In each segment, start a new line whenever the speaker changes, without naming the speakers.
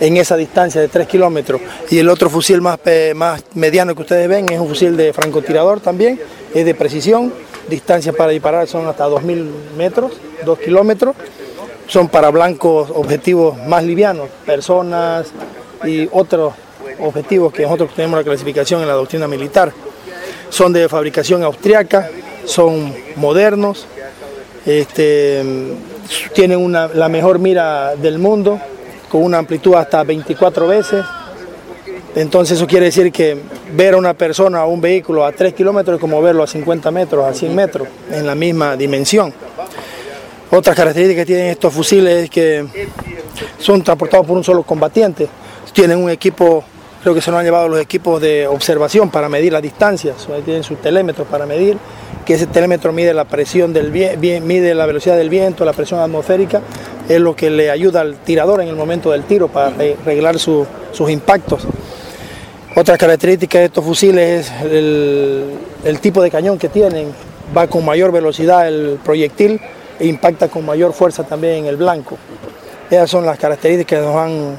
en esa distancia de 3 kilómetros. Y el otro fusil más, más mediano que ustedes ven es un fusil de francotirador también, es de precisión, distancia para disparar son hasta 2.000 metros, 2 kilómetros. Son para blancos objetivos más livianos, personas y otros objetivos que nosotros tenemos la clasificación en la doctrina militar. Son de fabricación austriaca, son modernos, este, tienen la mejor mira del mundo, con una amplitud hasta 24 veces. Entonces eso quiere decir que ver a una persona o un vehículo a 3 kilómetros es como verlo a 50 metros, a 100 metros, en la misma dimensión. Otras características que tienen estos fusiles es que son transportados por un solo combatiente. Tienen un equipo, creo que se nos han llevado los equipos de observación para medir las distancias, tienen sus telémetros para medir, que ese telémetro mide la presión del mide la velocidad del viento, la presión atmosférica, es lo que le ayuda al tirador en el momento del tiro para arreglar sus impactos. Otra característica de estos fusiles es el tipo de cañón que tienen, va con mayor velocidad el proyectil e impacta con mayor fuerza también en el blanco. Esas son las características que nos han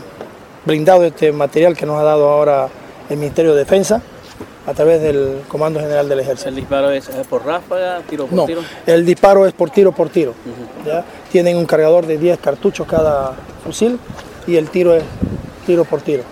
brindado este material que nos ha dado ahora el Ministerio de Defensa a través del Comando General del Ejército.
¿El disparo es por ráfaga, tiro por tiro?
el disparo es por tiro por tiro. Tienen un cargador de 10 cartuchos cada fusil y el tiro es tiro por tiro.